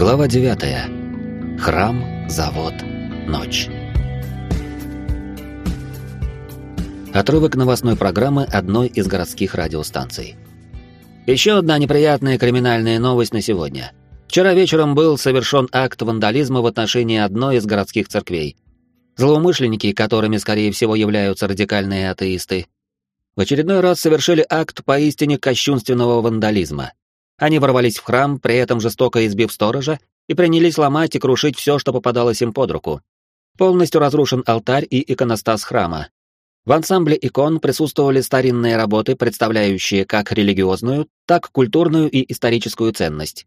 Глава 9. Храм, завод, ночь. Отрывок новостной программы одной из городских радиостанций. Еще одна неприятная криминальная новость на сегодня. Вчера вечером был совершен акт вандализма в отношении одной из городских церквей. Злоумышленники, которыми, скорее всего, являются радикальные атеисты, в очередной раз совершили акт поистине кощунственного вандализма. Они ворвались в храм, при этом жестоко избив сторожа, и принялись ломать и крушить все, что попадалось им под руку. Полностью разрушен алтарь и иконостас храма. В ансамбле икон присутствовали старинные работы, представляющие как религиозную, так культурную и историческую ценность.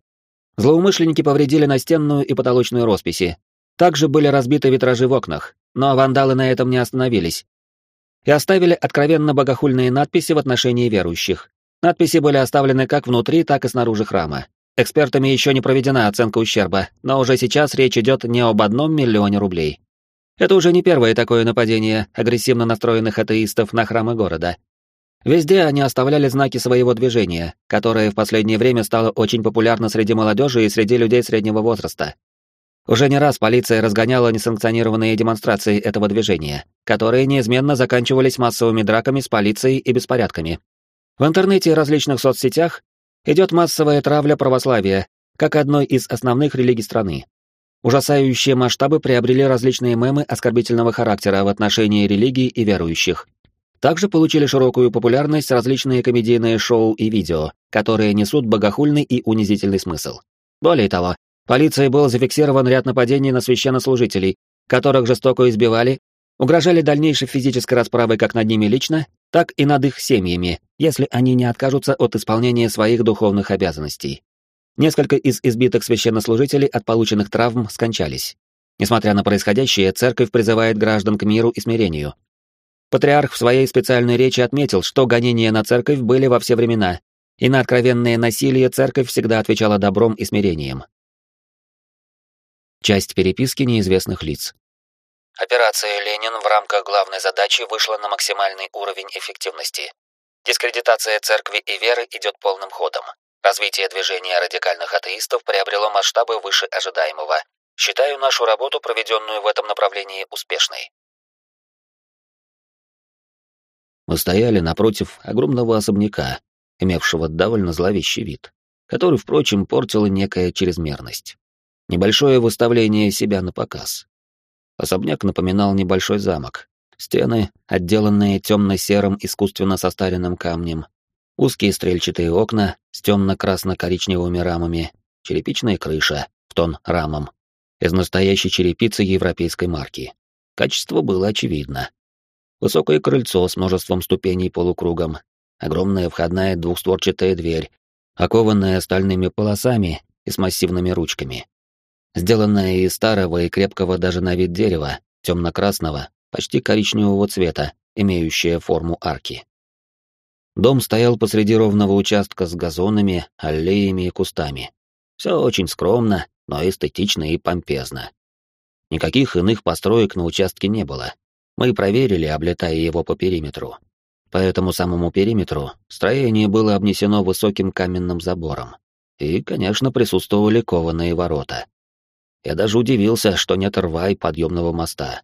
Злоумышленники повредили настенную и потолочную росписи. Также были разбиты витражи в окнах, но вандалы на этом не остановились. И оставили откровенно богохульные надписи в отношении верующих. Надписи были оставлены как внутри, так и снаружи храма. Экспертами еще не проведена оценка ущерба, но уже сейчас речь идет не об одном миллионе рублей. Это уже не первое такое нападение агрессивно настроенных атеистов на храмы города. Везде они оставляли знаки своего движения, которое в последнее время стало очень популярно среди молодежи и среди людей среднего возраста. Уже не раз полиция разгоняла несанкционированные демонстрации этого движения, которые неизменно заканчивались массовыми драками с полицией и беспорядками. В интернете и различных соцсетях идет массовая травля православия, как одной из основных религий страны. Ужасающие масштабы приобрели различные мемы оскорбительного характера в отношении религии и верующих. Также получили широкую популярность различные комедийные шоу и видео, которые несут богохульный и унизительный смысл. Более того, полицией был зафиксирован ряд нападений на священнослужителей, которых жестоко избивали, угрожали дальнейшей физической расправой как над ними лично, так и над их семьями, если они не откажутся от исполнения своих духовных обязанностей. Несколько из избитых священнослужителей от полученных травм скончались. Несмотря на происходящее, церковь призывает граждан к миру и смирению. Патриарх в своей специальной речи отметил, что гонения на церковь были во все времена, и на откровенное насилие церковь всегда отвечала добром и смирением. Часть переписки неизвестных лиц. Операция «Ленин» в рамках главной задачи вышла на максимальный уровень эффективности. Дискредитация церкви и веры идет полным ходом. Развитие движения радикальных атеистов приобрело масштабы выше ожидаемого. Считаю нашу работу, проведенную в этом направлении, успешной. Мы стояли напротив огромного особняка, имевшего довольно зловещий вид, который, впрочем, портила некая чрезмерность. Небольшое выставление себя на показ. Особняк напоминал небольшой замок. Стены, отделанные темно-серым искусственно состаренным камнем, узкие стрельчатые окна с темно-красно-коричневыми рамами, черепичная крыша в тон рамам, из настоящей черепицы европейской марки. Качество было очевидно. Высокое крыльцо с множеством ступеней полукругом, огромная входная двухстворчатая дверь, окованная стальными полосами и с массивными ручками сделанная из старого и крепкого даже на вид дерева, темно-красного, почти коричневого цвета, имеющая форму арки. Дом стоял посреди ровного участка с газонами, аллеями и кустами. Все очень скромно, но эстетично и помпезно. Никаких иных построек на участке не было. Мы проверили, облетая его по периметру. По этому самому периметру строение было обнесено высоким каменным забором. И, конечно, присутствовали кованые ворота. Я даже удивился, что нет рва и подъемного моста.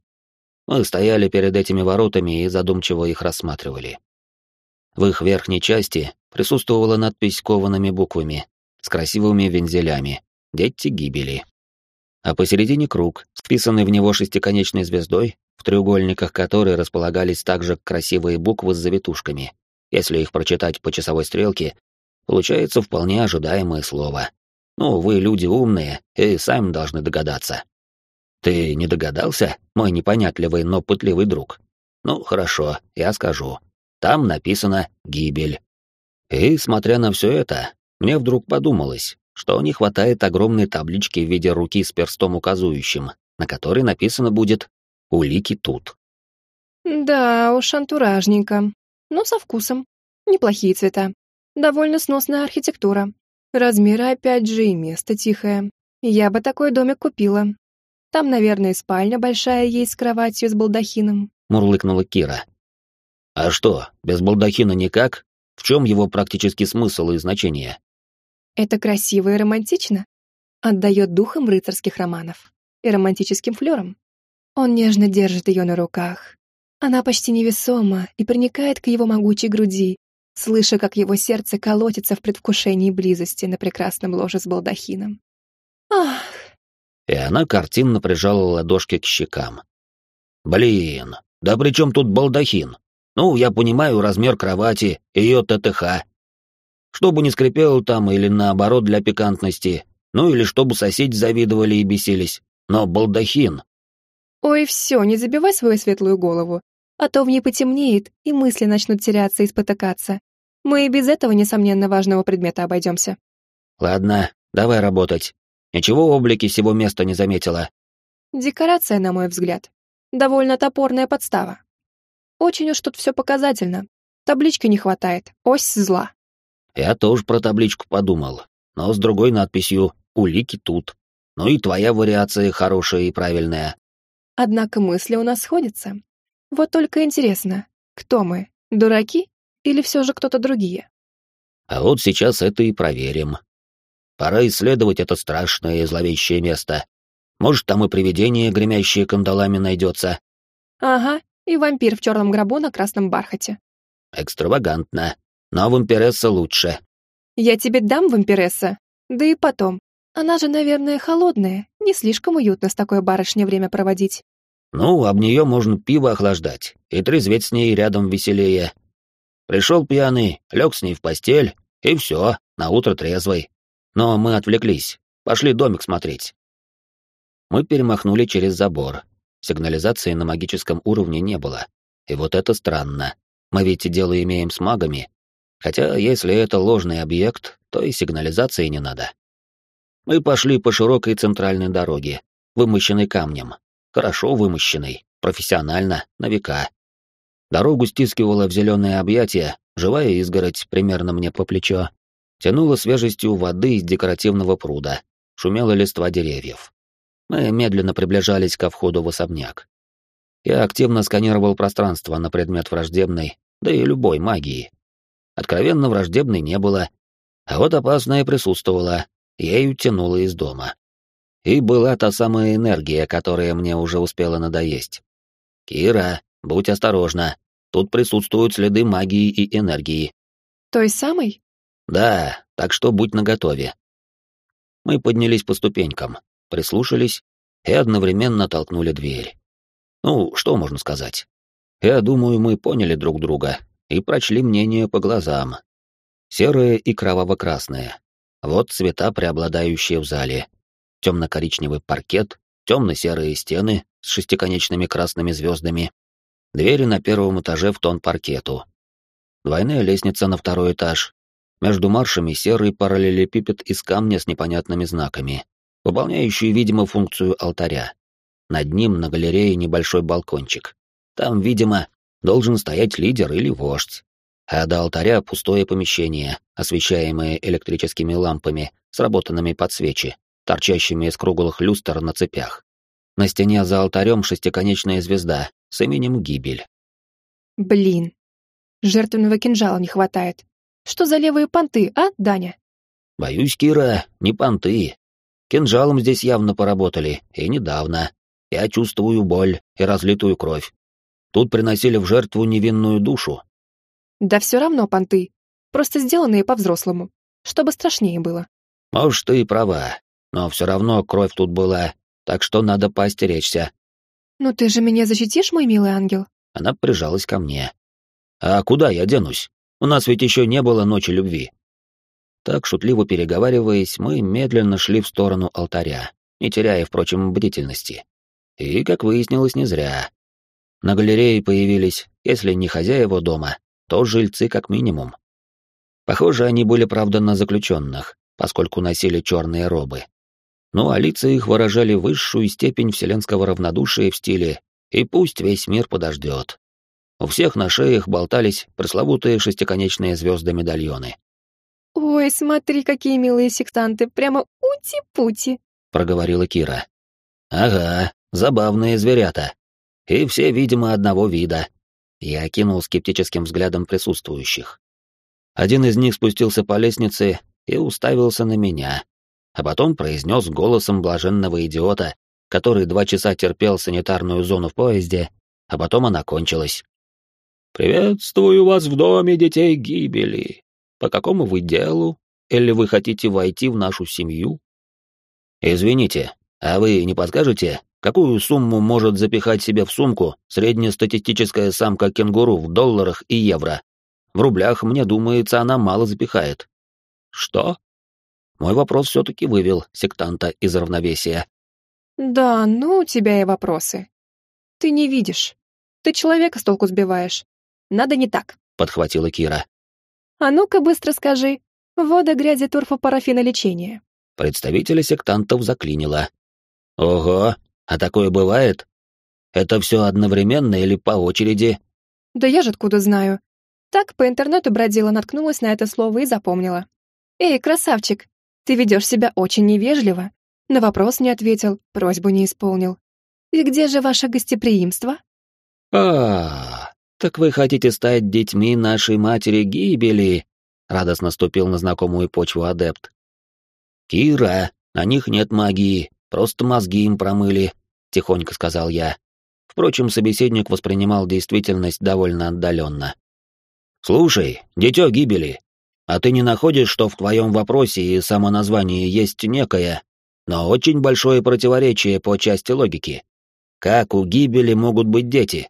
Мы стояли перед этими воротами и задумчиво их рассматривали. В их верхней части присутствовала надпись коваными буквами с красивыми вензелями «Дети гибели». А посередине круг, вписанный в него шестиконечной звездой, в треугольниках которой располагались также красивые буквы с завитушками. Если их прочитать по часовой стрелке, получается вполне ожидаемое слово ну, вы люди умные и сами должны догадаться. Ты не догадался, мой непонятливый, но пытливый друг? Ну, хорошо, я скажу. Там написано «гибель». И, смотря на все это, мне вдруг подумалось, что не хватает огромной таблички в виде руки с перстом указующим, на которой написано будет «Улики тут». Да уж, антуражненько. Но со вкусом. Неплохие цвета. Довольно сносная архитектура. Размеры опять же и место тихое. Я бы такой домик купила. Там, наверное, спальня большая есть с кроватью с балдахином. Мурлыкнула Кира. А что, без балдахина никак? В чем его практический смысл и значение? Это красиво и романтично. Отдает духом рыцарских романов и романтическим флером. Он нежно держит ее на руках. Она почти невесома и проникает к его могучей груди, слыша, как его сердце колотится в предвкушении близости на прекрасном ложе с балдахином. Ах! И она картинно прижала ладошки к щекам. Блин, да при чем тут балдахин? Ну, я понимаю размер кровати, ее ТТХ. Чтобы не скрипело там или наоборот для пикантности, ну или чтобы соседи завидовали и бесились. Но балдахин... Ой, все, не забивай свою светлую голову, а то в ней потемнеет, и мысли начнут теряться и спотыкаться. Мы и без этого, несомненно, важного предмета обойдемся. Ладно, давай работать. Ничего облики сего места не заметила. Декорация, на мой взгляд. Довольно топорная подстава. Очень уж тут все показательно. Таблички не хватает. Ось зла. Я тоже про табличку подумал, но с другой надписью «Улики тут». Ну и твоя вариация хорошая и правильная. Однако мысли у нас сходятся. Вот только интересно, кто мы, дураки или все же кто-то другие? А вот сейчас это и проверим. Пора исследовать это страшное и зловещее место. Может, там и привидение, гремящее кандалами, найдется. Ага, и вампир в черном гробу на красном бархате. Экстравагантно. Но вампиресса лучше. Я тебе дам вампиресса. Да и потом. Она же, наверное, холодная. Не слишком уютно с такой барышней время проводить. Ну, об нее можно пиво охлаждать, и трезветь с ней рядом веселее. Пришел пьяный, лег с ней в постель, и все, на утро трезвый. Но мы отвлеклись, пошли домик смотреть. Мы перемахнули через забор. Сигнализации на магическом уровне не было. И вот это странно. Мы ведь дело имеем с магами. Хотя, если это ложный объект, то и сигнализации не надо. Мы пошли по широкой центральной дороге, вымощенной камнем. Хорошо вымощенной, профессионально, на века. Дорогу стискивала в зеленое объятие, живая изгородь примерно мне по плечо. Тянула свежестью воды из декоративного пруда, шумела листва деревьев. Мы медленно приближались ко входу в особняк. Я активно сканировал пространство на предмет враждебной, да и любой магии. Откровенно враждебной не было, а вот опасная присутствовала, ею тянула из дома. И была та самая энергия, которая мне уже успела надоесть. «Кира, будь осторожна, тут присутствуют следы магии и энергии». «Той самой?» «Да, так что будь наготове». Мы поднялись по ступенькам, прислушались и одновременно толкнули дверь. Ну, что можно сказать? Я думаю, мы поняли друг друга и прочли мнение по глазам. Серое и кроваво-красное. Вот цвета, преобладающие в зале. Темно-коричневый паркет, темно-серые стены с шестиконечными красными звездами. Двери на первом этаже в тон паркету. Двойная лестница на второй этаж. Между маршами серый параллелепипед из камня с непонятными знаками выполняющий, видимо, функцию алтаря. Над ним на галерее небольшой балкончик. Там, видимо, должен стоять лидер или вождь. А до алтаря пустое помещение, освещаемое электрическими лампами, сработанными под свечи, торчащими из круглых люстр на цепях. На стене за алтарем шестиконечная звезда с именем Гибель. Блин, жертвенного кинжала не хватает. Что за левые понты, а, Даня? Боюсь, Кира, не понты, Кинжалом здесь явно поработали, и недавно. Я чувствую боль и разлитую кровь. Тут приносили в жертву невинную душу. Да все равно, понты. Просто сделанные по-взрослому. Чтобы страшнее было. Может, ты и права. Но все равно кровь тут была, так что надо поостеречься. Ну ты же меня защитишь, мой милый ангел? Она прижалась ко мне. А куда я денусь? У нас ведь еще не было ночи любви. Так, шутливо переговариваясь, мы медленно шли в сторону алтаря, не теряя, впрочем, бдительности. И, как выяснилось, не зря. На галерее появились, если не хозяева дома, то жильцы как минимум. Похоже, они были, правда, на заключенных, поскольку носили черные робы. Ну а лица их выражали высшую степень вселенского равнодушия в стиле «и пусть весь мир подождет». У всех на шеях болтались пресловутые шестиконечные звезды-медальоны. «Ой, смотри, какие милые сектанты, прямо ути-пути», — проговорила Кира. «Ага, забавные зверята. И все, видимо, одного вида». Я окинул скептическим взглядом присутствующих. Один из них спустился по лестнице и уставился на меня, а потом произнес голосом блаженного идиота, который два часа терпел санитарную зону в поезде, а потом она кончилась. «Приветствую вас в доме детей гибели. По какому вы делу? Или вы хотите войти в нашу семью?» «Извините, а вы не подскажете, какую сумму может запихать себе в сумку среднестатистическая самка кенгуру в долларах и евро? В рублях, мне думается, она мало запихает». «Что?» Мой вопрос все-таки вывел сектанта из равновесия. «Да, ну у тебя и вопросы. Ты не видишь. Ты человека с толку сбиваешь. Надо не так», — подхватила Кира. «А ну-ка быстро скажи. Вода, грязи, торфа, парафина, лечение». Представителя сектантов заклинило. «Ого, а такое бывает? Это все одновременно или по очереди?» «Да я же откуда знаю. Так по интернету бродила, наткнулась на это слово и запомнила. Эй, красавчик, ты ведешь себя очень невежливо. На вопрос не ответил, просьбу не исполнил. И где же ваше гостеприимство? А, -а, -а так вы хотите стать детьми нашей матери гибели? Радостно ступил на знакомую почву адепт. Кира, на них нет магии, просто мозги им промыли, тихонько сказал я. Впрочем, собеседник воспринимал действительность довольно отдаленно. Слушай, дитё гибели, а ты не находишь, что в твоем вопросе и самоназвании есть некое, но очень большое противоречие по части логики? Как у гибели могут быть дети?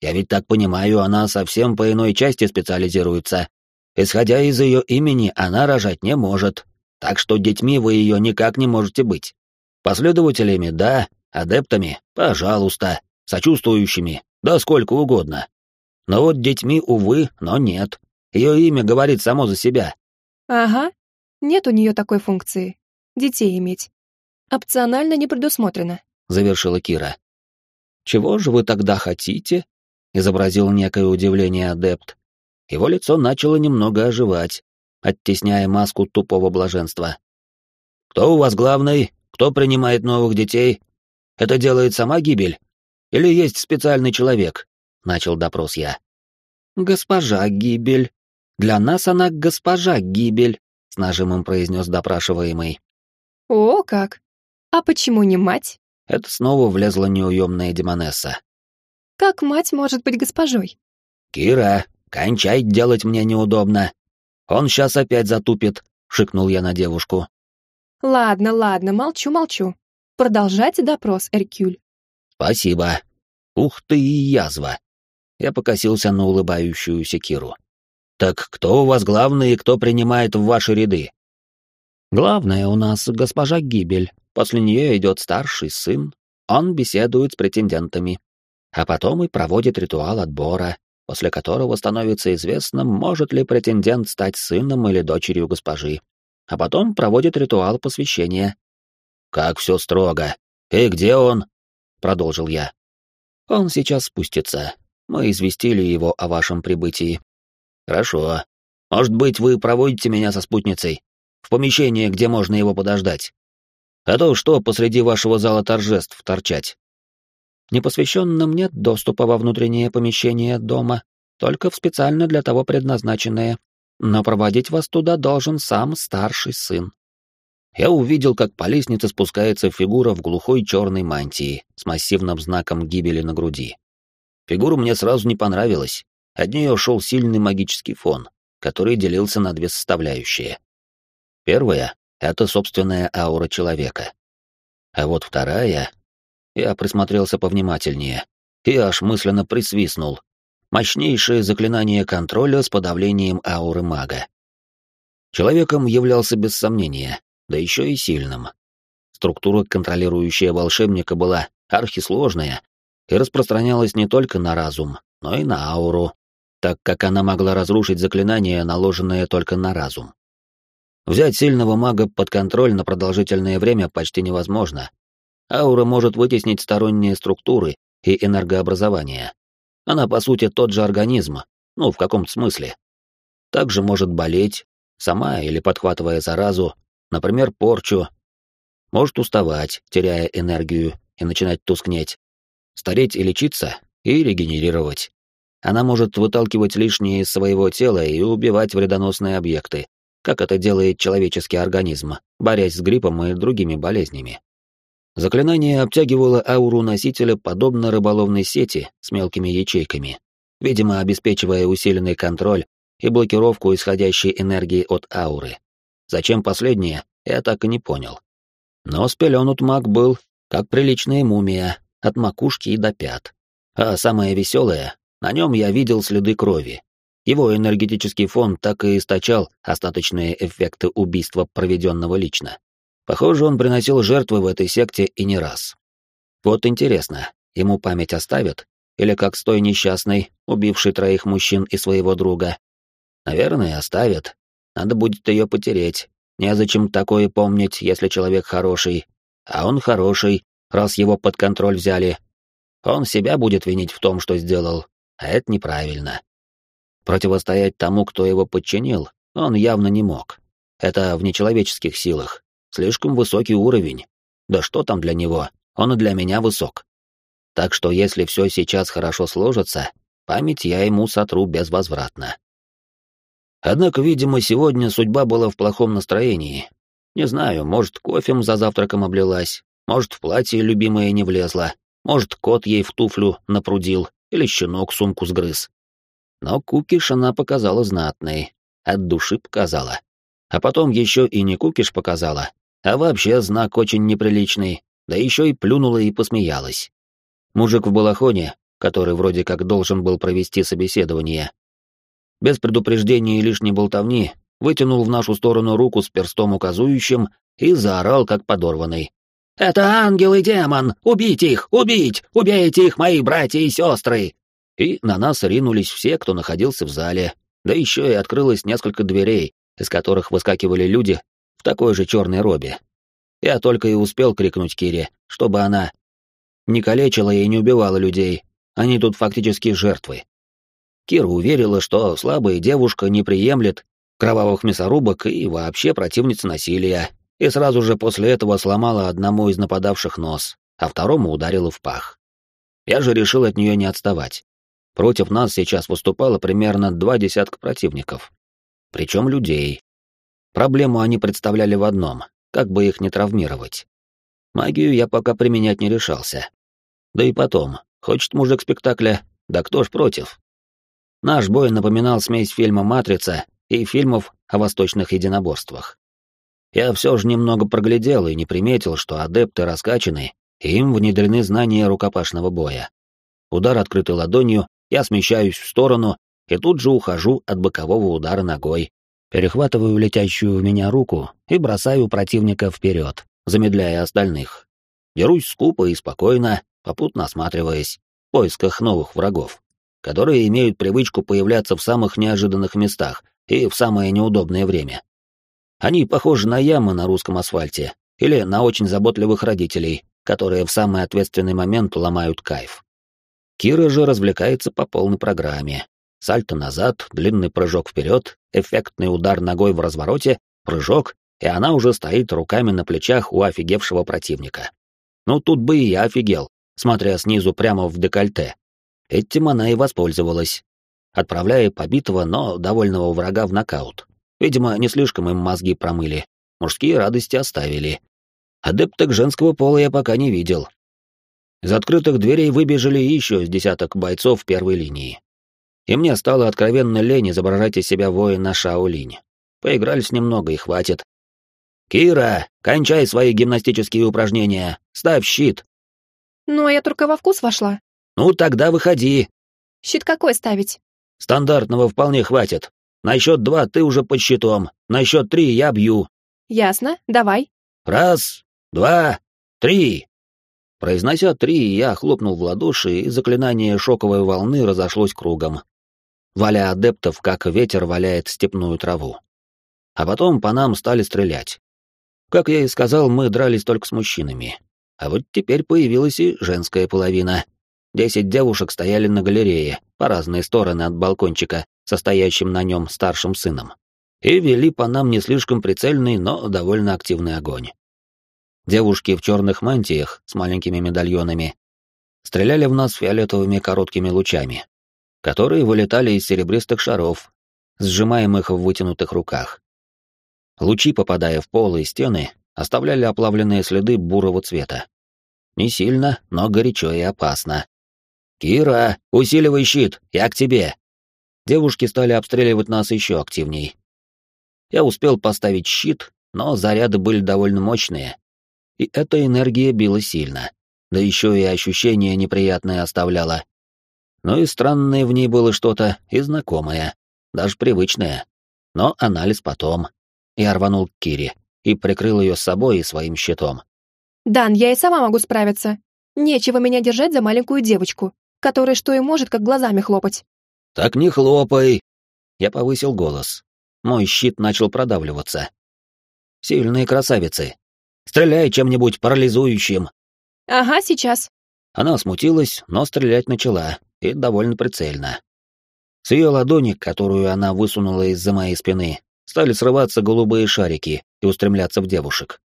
Я ведь так понимаю, она совсем по иной части специализируется. Исходя из ее имени, она рожать не может, так что детьми вы ее никак не можете быть. Последователями — да, адептами — пожалуйста, сочувствующими — да сколько угодно. Но вот детьми, увы, но нет. Ее имя говорит само за себя. Ага, нет у нее такой функции. Детей иметь. Опционально не предусмотрено. Завершила Кира. Чего же вы тогда хотите? Изобразил некое удивление адепт. Его лицо начало немного оживать, оттесняя маску тупого блаженства. «Кто у вас главный? Кто принимает новых детей? Это делает сама гибель? Или есть специальный человек?» — начал допрос я. «Госпожа гибель», для нас она госпожа Гибель», — с нажимом произнес допрашиваемый. «О, как! А почему не мать?» Это снова влезла неуемная демонесса. «Как мать может быть госпожой?» «Кира, кончай делать мне неудобно. Он сейчас опять затупит», — шикнул я на девушку. «Ладно, ладно, молчу-молчу. Продолжайте допрос, Эркюль». «Спасибо. Ух ты и язва!» Я покосился на улыбающуюся Киру. Так кто у вас главный и кто принимает в ваши ряды? Главная у нас госпожа Гибель. После нее идет старший сын. Он беседует с претендентами. А потом и проводит ритуал отбора, после которого становится известно, может ли претендент стать сыном или дочерью госпожи. А потом проводит ритуал посвящения. «Как все строго! И где он?» — продолжил я. «Он сейчас спустится. Мы известили его о вашем прибытии. Хорошо. Может быть, вы проводите меня со спутницей в помещение, где можно его подождать. А то что посреди вашего зала торжеств торчать? Непосвященным нет доступа во внутреннее помещение дома, только в специально для того предназначенное. Но проводить вас туда должен сам старший сын. Я увидел, как по лестнице спускается фигура в глухой черной мантии с массивным знаком гибели на груди. Фигура мне сразу не понравилась, от нее шел сильный магический фон, который делился на две составляющие. Первая — это собственная аура человека. А вот вторая... Я присмотрелся повнимательнее и аж мысленно присвистнул. Мощнейшее заклинание контроля с подавлением ауры мага. Человеком являлся без сомнения, да еще и сильным. Структура, контролирующая волшебника, была архисложная и распространялась не только на разум, но и на ауру, так как она могла разрушить заклинание, наложенное только на разум. Взять сильного мага под контроль на продолжительное время почти невозможно. Аура может вытеснить сторонние структуры и энергообразование. Она, по сути, тот же организм, ну, в каком-то смысле. Также может болеть, сама или подхватывая заразу, например, порчу. Может уставать, теряя энергию и начинать тускнеть. Стареть и лечиться, и регенерировать. Она может выталкивать лишнее из своего тела и убивать вредоносные объекты. как это делает человеческий организм, борясь с гриппом и другими болезнями. Заклинание обтягивало ауру носителя подобно рыболовной сети с мелкими ячейками, видимо, обеспечивая усиленный контроль и блокировку исходящей энергии от ауры. Зачем последнее, я так и не понял. Но спеленут маг был, как приличная мумия, от макушки и до пят. А самое веселое, на нем я видел следы крови. Его энергетический фон так и источал остаточные эффекты убийства, проведенного лично. Похоже, он приносил жертвы в этой секте и не раз. Вот интересно, ему память оставят? Или как с той несчастной, убившей троих мужчин и своего друга? Наверное, оставят. Надо будет ее потереть. Незачем такое помнить, если человек хороший. А он хороший, раз его под контроль взяли. Он себя будет винить в том, что сделал, а это неправильно. Противостоять тому, кто его подчинил, он явно не мог. Это в нечеловеческих силах. Слишком высокий уровень. Да что там для него, он и для меня высок. Так что если все сейчас хорошо сложится, память я ему сотру безвозвратно. Однако, видимо, сегодня судьба была в плохом настроении. Не знаю, может, кофем за завтраком облилась, может, в платье любимое не влезла, может, кот ей в туфлю напрудил или щенок сумку сгрыз. Но кукиш она показала знатный, от души показала. А потом еще и не кукиш показала, а вообще знак очень неприличный, да еще и плюнула и посмеялась. Мужик в балахоне, который вроде как должен был провести собеседование, без предупреждения и лишней болтовни, вытянул в нашу сторону руку с перстом указующим и заорал, как подорванный. «Это ангел и демон! Убить их! Убить! Убейте их, мои братья и сестры!» И на нас ринулись все, кто находился в зале, да еще и открылось несколько дверей, из которых выскакивали люди такой же черной робе. Я только и успел крикнуть Кире, чтобы она не калечила и не убивала людей, они тут фактически жертвы. Кира уверила, что слабая девушка не приемлет кровавых мясорубок и вообще противница насилия, и сразу же после этого сломала одному из нападавших нос, а второму ударила в пах. Я же решил от нее не отставать. Против нас сейчас выступало примерно два десятка противников. Причем людей, Проблему они представляли в одном — как бы их не травмировать. Магию я пока применять не решался. Да и потом, хочет мужик спектакля, да кто ж против? Наш бой напоминал смесь фильма «Матрица» и фильмов о восточных единоборствах. Я все же немного проглядел и не приметил, что адепты раскачаны, и им внедрены знания рукопашного боя. Удар открытой ладонью, я смещаюсь в сторону и тут же ухожу от бокового удара ногой, Перехватываю летящую в меня руку и бросаю противника вперед, замедляя остальных. Дерусь скупо и спокойно, попутно осматриваясь, в поисках новых врагов, которые имеют привычку появляться в самых неожиданных местах и в самое неудобное время. Они похожи на ямы на русском асфальте или на очень заботливых родителей, которые в самый ответственный момент ломают кайф. Кира же развлекается по полной программе, сальто назад, длинный прыжок вперед, эффектный удар ногой в развороте, прыжок, и она уже стоит руками на плечах у офигевшего противника. Ну тут бы и я офигел, смотря снизу прямо в декольте. Этим она и воспользовалась, отправляя побитого, но довольного врага в нокаут. Видимо, не слишком им мозги промыли, мужские радости оставили. Адепток женского пола я пока не видел. Из открытых дверей выбежали еще с десяток бойцов первой линии и мне стало откровенно лень изображать из себя воина Шаолинь. Поигрались немного и хватит. «Кира, кончай свои гимнастические упражнения, ставь щит!» «Ну, а я только во вкус вошла». «Ну, тогда выходи». «Щит какой ставить?» «Стандартного вполне хватит. На счет два ты уже под щитом, на счет три я бью». «Ясно, давай». «Раз, два, три!» Произнося три, я хлопнул в ладоши, и заклинание шоковой волны разошлось кругом, валя адептов, как ветер валяет степную траву. А потом по нам стали стрелять. Как я и сказал, мы дрались только с мужчинами. А вот теперь появилась и женская половина. Десять девушек стояли на галерее, по разные стороны от балкончика, состоящим на нем старшим сыном. И вели по нам не слишком прицельный, но довольно активный огонь. Девушки в черных мантиях с маленькими медальонами стреляли в нас фиолетовыми короткими лучами, которые вылетали из серебристых шаров, сжимаемых в вытянутых руках. Лучи, попадая в пол и стены, оставляли оплавленные следы бурого цвета. Не сильно, но горячо и опасно. «Кира, усиливай щит, я к тебе!» Девушки стали обстреливать нас еще активней. Я успел поставить щит, но заряды были довольно мощные. И эта энергия била сильно. Да еще и ощущение неприятное оставляло. Но и странное в ней было что-то, и знакомое, даже привычное. Но анализ потом. Я рванул к Кире и прикрыл ее собой и своим щитом. «Дан, я и сама могу справиться. Нечего меня держать за маленькую девочку, которая что и может, как глазами хлопать». «Так не хлопай!» Я повысил голос. Мой щит начал продавливаться. «Сильные красавицы! Стреляй чем-нибудь парализующим!» «Ага, сейчас». Она смутилась, но стрелять начала, и довольно прицельно. С ее ладони, которую она высунула из-за моей спины, стали срываться голубые шарики и устремляться в девушек.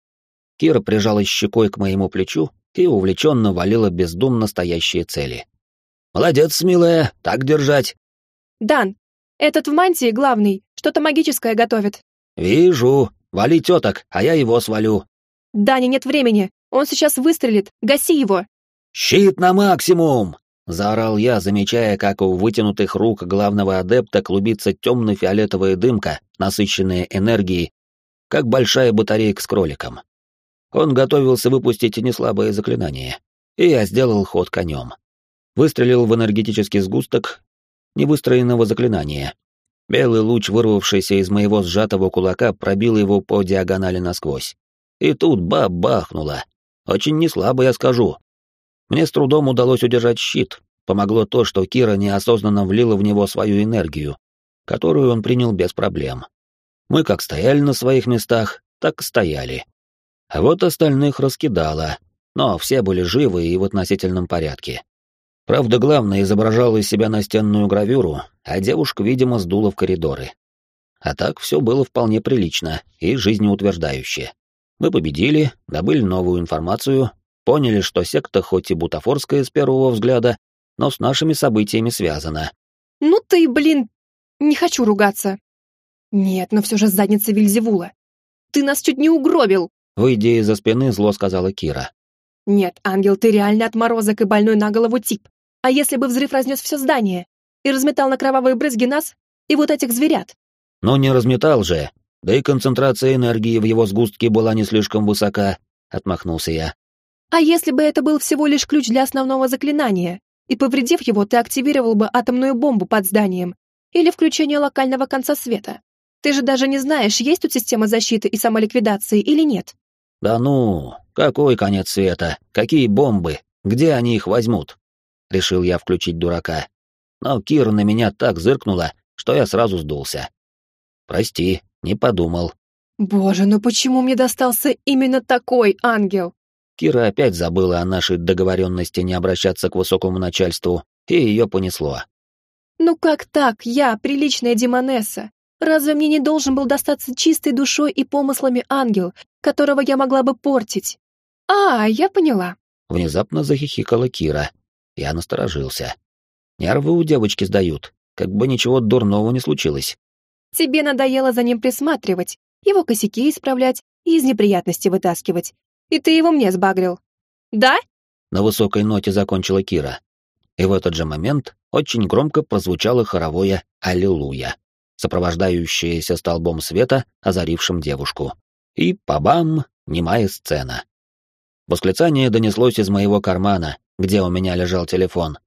Кира прижалась щекой к моему плечу и увлеченно валила бездумно стоящие цели. «Молодец, милая, так держать!» «Дан, этот в мантии главный, что-то магическое готовит». «Вижу. Вали теток, а я его свалю». «Дани, нет времени. Он сейчас выстрелит. Гаси его». «Щит на максимум!» — заорал я, замечая, как у вытянутых рук главного адепта клубится темно-фиолетовая дымка, насыщенная энергией, как большая батарейка с кроликом. Он готовился выпустить неслабое заклинание, и я сделал ход конем. Выстрелил в энергетический сгусток невыстроенного заклинания. Белый луч, вырвавшийся из моего сжатого кулака, пробил его по диагонали насквозь. И тут бах-бахнуло. Очень неслабо, я скажу. Мне с трудом удалось удержать щит. Помогло то, что Кира неосознанно влила в него свою энергию, которую он принял без проблем. Мы как стояли на своих местах, так и стояли. А вот остальных раскидало, но все были живы и в относительном порядке. Правда, главное изображал из себя настенную гравюру, а девушка, видимо, сдула в коридоры. А так все было вполне прилично и жизнеутверждающе. Мы победили, добыли новую информацию, поняли, что секта хоть и бутафорская с первого взгляда, но с нашими событиями связана. «Ну ты, блин, не хочу ругаться». «Нет, но все же задница Вильзевула. Ты нас чуть не угробил!» Выйдя из-за спины, зло сказала Кира. «Нет, ангел, ты реально отморозок и больной на голову тип. А если бы взрыв разнес все здание и разметал на кровавые брызги нас и вот этих зверят? Ну не разметал же. Да и концентрация энергии в его сгустке была не слишком высока, отмахнулся я. А если бы это был всего лишь ключ для основного заклинания, и повредив его, ты активировал бы атомную бомбу под зданием или включение локального конца света? Ты же даже не знаешь, есть тут система защиты и самоликвидации или нет. Да ну, какой конец света? Какие бомбы? Где они их возьмут? Решил я включить дурака. Но Кира на меня так зыркнула, что я сразу сдулся. Прости, не подумал. Боже, ну почему мне достался именно такой ангел? Кира опять забыла о нашей договоренности не обращаться к высокому начальству, и ее понесло. Ну как так, я, приличная демонесса? Разве мне не должен был достаться чистой душой и помыслами ангел, которого я могла бы портить? А, я поняла. Внезапно захихикала Кира, я насторожился. Нервы у девочки сдают, как бы ничего дурного не случилось. Тебе надоело за ним присматривать, его косяки исправлять и из неприятностей вытаскивать. И ты его мне сбагрил. Да? На высокой ноте закончила Кира. И в этот же момент очень громко прозвучало хоровое «Аллилуйя», сопровождающееся столбом света, озарившим девушку. И пабам, немая сцена. Восклицание донеслось из моего кармана, где у меня лежал телефон.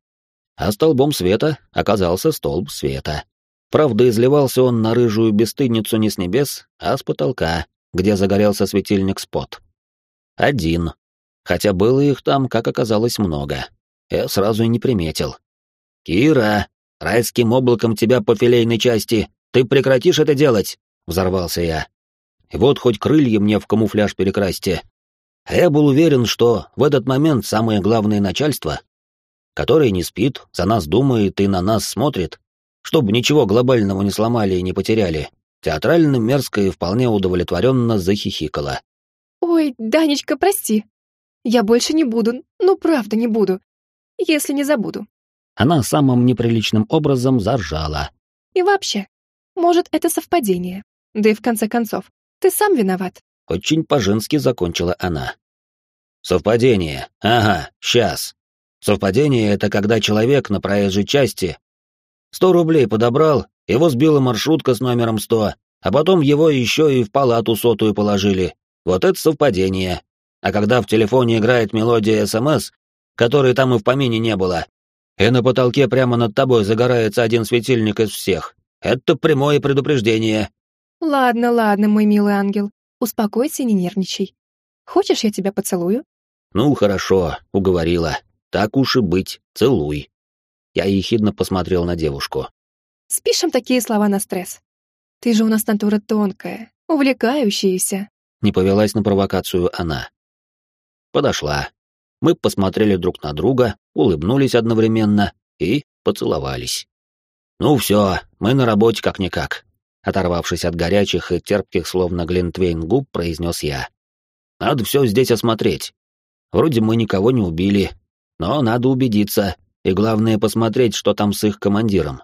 А столбом света оказался столб света. Правда, изливался он на рыжую бесстыдницу не с небес, а с потолка, где загорелся светильник спот. Один. Хотя было их там, как оказалось, много. Я сразу и не приметил. «Кира, райским облаком тебя по филейной части, ты прекратишь это делать!» — взорвался я. «И вот хоть крылья мне в камуфляж перекрасьте, а я был уверен, что в этот момент самое главное начальство, которое не спит, за нас думает и на нас смотрит, чтобы ничего глобального не сломали и не потеряли, театрально мерзко и вполне удовлетворенно захихикала. «Ой, Данечка, прости. Я больше не буду, ну правда не буду, если не забуду». Она самым неприличным образом заржала. «И вообще, может, это совпадение. Да и в конце концов, Ты сам виноват. Очень по-женски закончила она. Совпадение. Ага, сейчас. Совпадение — это когда человек на проезжей части сто рублей подобрал, его сбила маршрутка с номером сто, а потом его еще и в палату сотую положили. Вот это совпадение. А когда в телефоне играет мелодия СМС, которой там и в помине не было, и на потолке прямо над тобой загорается один светильник из всех, это прямое предупреждение. Ладно, ладно, мой милый ангел, успокойся и не нервничай. Хочешь, я тебя поцелую? Ну, хорошо, уговорила. Так уж и быть, целуй. Я ехидно посмотрел на девушку. Спишем такие слова на стресс. Ты же у нас натура тонкая, увлекающаяся. Не повелась на провокацию она. Подошла. Мы посмотрели друг на друга, улыбнулись одновременно и поцеловались. Ну все, мы на работе как-никак. Оторвавшись от горячих и терпких, словно глинтвейн губ, произнес я. Надо все здесь осмотреть. Вроде мы никого не убили, но надо убедиться, и главное посмотреть, что там с их командиром.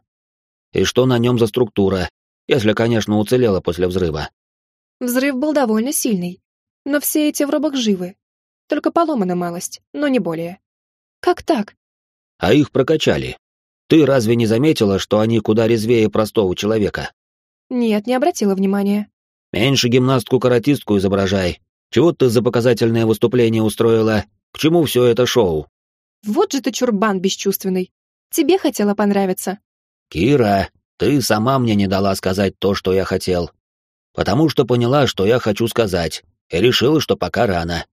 И что на нем за структура, если, конечно, уцелела после взрыва. Взрыв был довольно сильный, но все эти вробок живы. Только поломана малость, но не более. Как так? А их прокачали. Ты разве не заметила, что они куда резвее простого человека? Нет, не обратила внимания. Меньше гимнастку-каратистку изображай, чего ты за показательное выступление устроила? К чему все это шоу? Вот же ты чурбан бесчувственный. Тебе хотела понравиться. Кира, ты сама мне не дала сказать то, что я хотел. Потому что поняла, что я хочу сказать, и решила, что пока рано.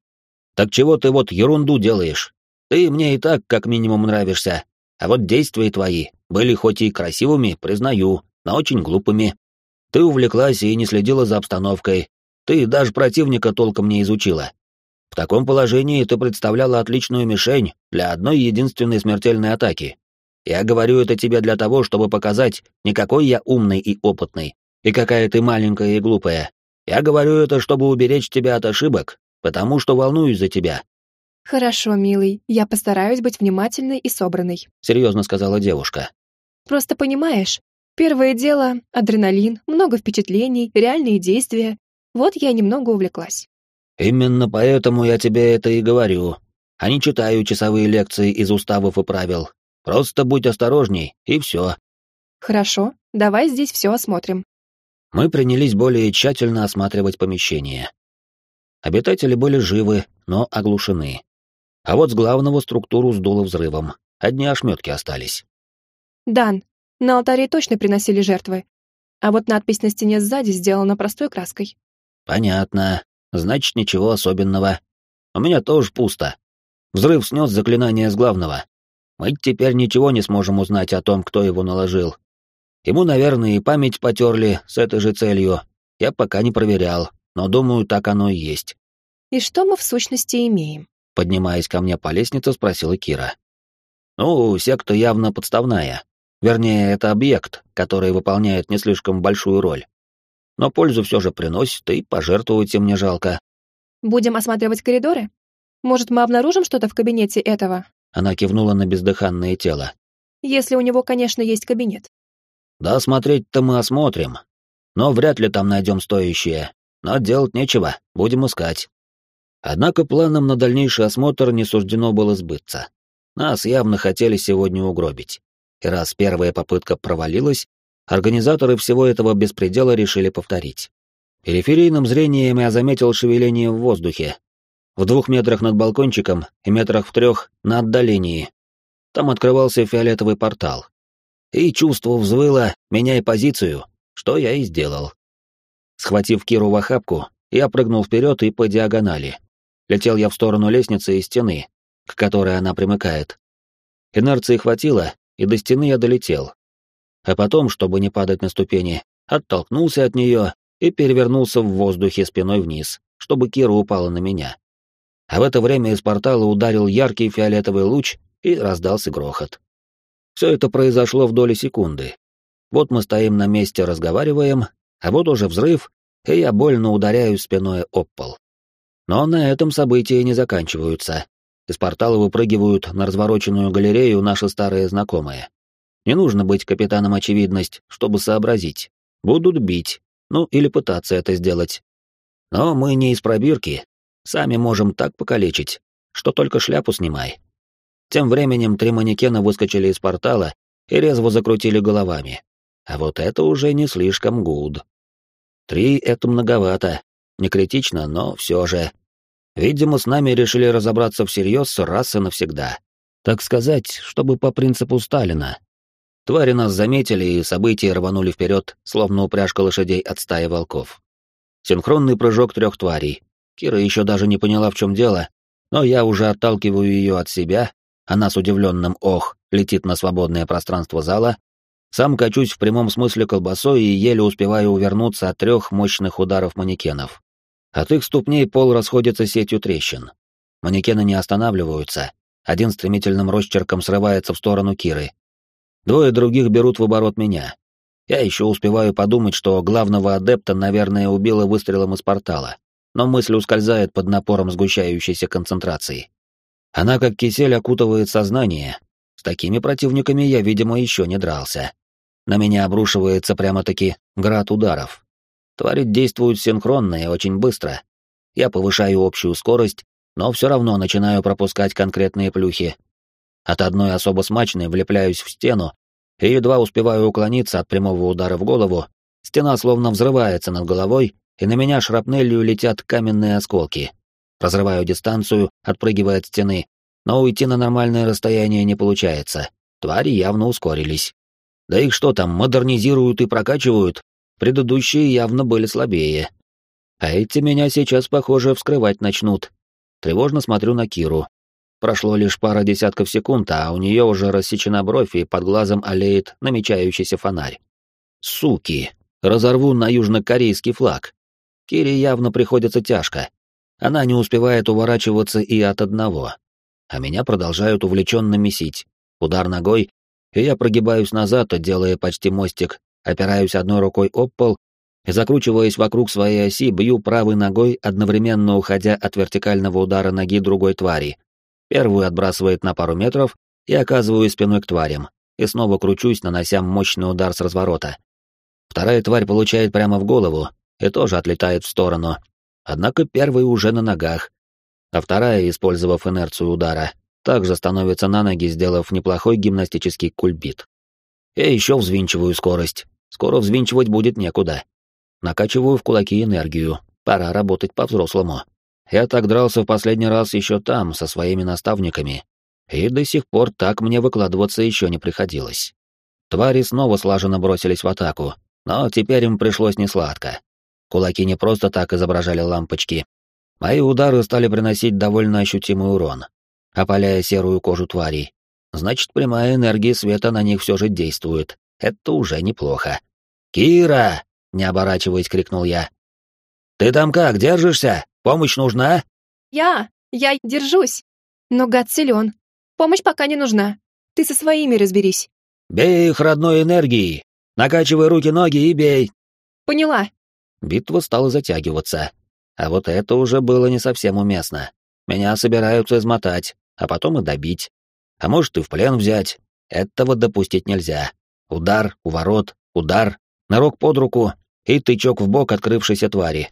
Так чего ты вот ерунду делаешь? Ты мне и так как минимум нравишься. А вот действия твои были хоть и красивыми, признаю, но очень глупыми. Ты увлеклась и не следила за обстановкой, ты даже противника толком не изучила. В таком положении ты представляла отличную мишень для одной единственной смертельной атаки. Я говорю это тебе для того, чтобы показать, не какой я умный и опытный, и какая ты маленькая и глупая. Я говорю это, чтобы уберечь тебя от ошибок, потому что волнуюсь за тебя». «Хорошо, милый, я постараюсь быть внимательной и собранной», — серьезно сказала девушка. «Просто понимаешь, первое дело — адреналин, много впечатлений, реальные действия, вот я немного увлеклась. Именно поэтому я тебе это и говорю. А не читаю часовые лекции из уставов и правил. Просто будь осторожней, и все. Хорошо, давай здесь все осмотрим. Мы принялись более тщательно осматривать помещение. Обитатели были живы, но оглушены. А вот с главного структуру сдуло взрывом. Одни ошметки остались. Дан, на алтаре точно приносили жертвы. А вот надпись на стене сзади сделана простой краской. Понятно. Значит, ничего особенного. У меня тоже пусто. Взрыв снес заклинание с главного. Мы теперь ничего не сможем узнать о том, кто его наложил. Ему, наверное, и память потерли с этой же целью. Я пока не проверял, но думаю, так оно и есть. И что мы в сущности имеем? Поднимаясь ко мне по лестнице, спросила Кира. Ну, секта явно подставная. Вернее, это объект, который выполняет не слишком большую роль но пользу все же приносит, и пожертвовать им не жалко. «Будем осматривать коридоры? Может, мы обнаружим что-то в кабинете этого?» Она кивнула на бездыханное тело. «Если у него, конечно, есть кабинет». «Да, смотреть-то мы осмотрим. Но вряд ли там найдем стоящее. Но делать нечего, будем искать». Однако планам на дальнейший осмотр не суждено было сбыться. Нас явно хотели сегодня угробить. И раз первая попытка провалилась, Организаторы всего этого беспредела решили повторить. Периферийным зрением я заметил шевеление в воздухе. В двух метрах над балкончиком и метрах в трех на отдалении. Там открывался фиолетовый портал. И чувство взвыло «меняй позицию», что я и сделал. Схватив Киру в охапку, я прыгнул вперед и по диагонали. Летел я в сторону лестницы и стены, к которой она примыкает. Инерции хватило, и до стены я долетел, а потом, чтобы не падать на ступени, оттолкнулся от нее и перевернулся в воздухе спиной вниз, чтобы Кира упала на меня. А в это время из портала ударил яркий фиолетовый луч и раздался грохот. Все это произошло в доли секунды. Вот мы стоим на месте, разговариваем, а вот уже взрыв, и я больно ударяю спиной об пол. Но на этом события не заканчиваются. Из портала выпрыгивают на развороченную галерею наши старые знакомые. Не нужно быть капитаном очевидность, чтобы сообразить. Будут бить, ну или пытаться это сделать. Но мы не из пробирки, сами можем так покалечить, что только шляпу снимай. Тем временем три манекена выскочили из портала и резво закрутили головами. А вот это уже не слишком гуд. Три — это многовато. Не критично, но все же. Видимо, с нами решили разобраться всерьез раз и навсегда. Так сказать, чтобы по принципу Сталина. Твари нас заметили, и события рванули вперед, словно упряжка лошадей от стаи волков. Синхронный прыжок трех тварей. Кира еще даже не поняла, в чем дело, но я уже отталкиваю ее от себя, она с удивленным «ох» летит на свободное пространство зала, сам качусь в прямом смысле колбасой и еле успеваю увернуться от трех мощных ударов манекенов. От их ступней пол расходится сетью трещин. Манекены не останавливаются, один стремительным росчерком срывается в сторону Киры. Двое других берут в оборот меня. Я еще успеваю подумать, что главного адепта, наверное, убило выстрелом из портала, но мысль ускользает под напором сгущающейся концентрации. Она как кисель окутывает сознание. С такими противниками я, видимо, еще не дрался. На меня обрушивается прямо-таки град ударов. Твари действуют синхронно и очень быстро. Я повышаю общую скорость, но все равно начинаю пропускать конкретные плюхи. От одной особо смачной влепляюсь в стену и едва успеваю уклониться от прямого удара в голову, стена словно взрывается над головой, и на меня шрапнелью летят каменные осколки. Разрываю дистанцию, отпрыгивая от стены, но уйти на нормальное расстояние не получается. Твари явно ускорились. Да их что там, модернизируют и прокачивают? Предыдущие явно были слабее. А эти меня сейчас, похоже, вскрывать начнут. Тревожно смотрю на Киру. Прошло лишь пара десятков секунд, а у нее уже рассечена бровь и под глазом олеет намечающийся фонарь. Суки! Разорву на южнокорейский флаг. Кире явно приходится тяжко. Она не успевает уворачиваться и от одного. А меня продолжают увлеченно месить. Удар ногой, и я прогибаюсь назад, делая почти мостик, опираюсь одной рукой об пол и, закручиваясь вокруг своей оси, бью правой ногой, одновременно уходя от вертикального удара ноги другой твари. Первую отбрасывает на пару метров и оказываю спиной к тварям, и снова кручусь, нанося мощный удар с разворота. Вторая тварь получает прямо в голову и тоже отлетает в сторону. Однако первая уже на ногах, а вторая, использовав инерцию удара, также становится на ноги, сделав неплохой гимнастический кульбит. Я еще взвинчиваю скорость. Скоро взвинчивать будет некуда. Накачиваю в кулаки энергию. Пора работать по-взрослому. Я так дрался в последний раз еще там, со своими наставниками. И до сих пор так мне выкладываться еще не приходилось. Твари снова слаженно бросились в атаку, но теперь им пришлось несладко. Кулаки не просто так изображали лампочки. Мои удары стали приносить довольно ощутимый урон опаляя серую кожу тварей. Значит, прямая энергия света на них все же действует. Это уже неплохо. «Кира!» — не оборачиваясь, крикнул я. «Ты там как, держишься? Помощь нужна?» «Я... я держусь. Но гад силен. Помощь пока не нужна. Ты со своими разберись». «Бей их родной энергией. Накачивай руки-ноги и бей». «Поняла». Битва стала затягиваться. А вот это уже было не совсем уместно. Меня собираются измотать а потом и добить. А может и в плен взять. Этого допустить нельзя. Удар, уворот, удар, нырок под руку и тычок в бок открывшейся твари.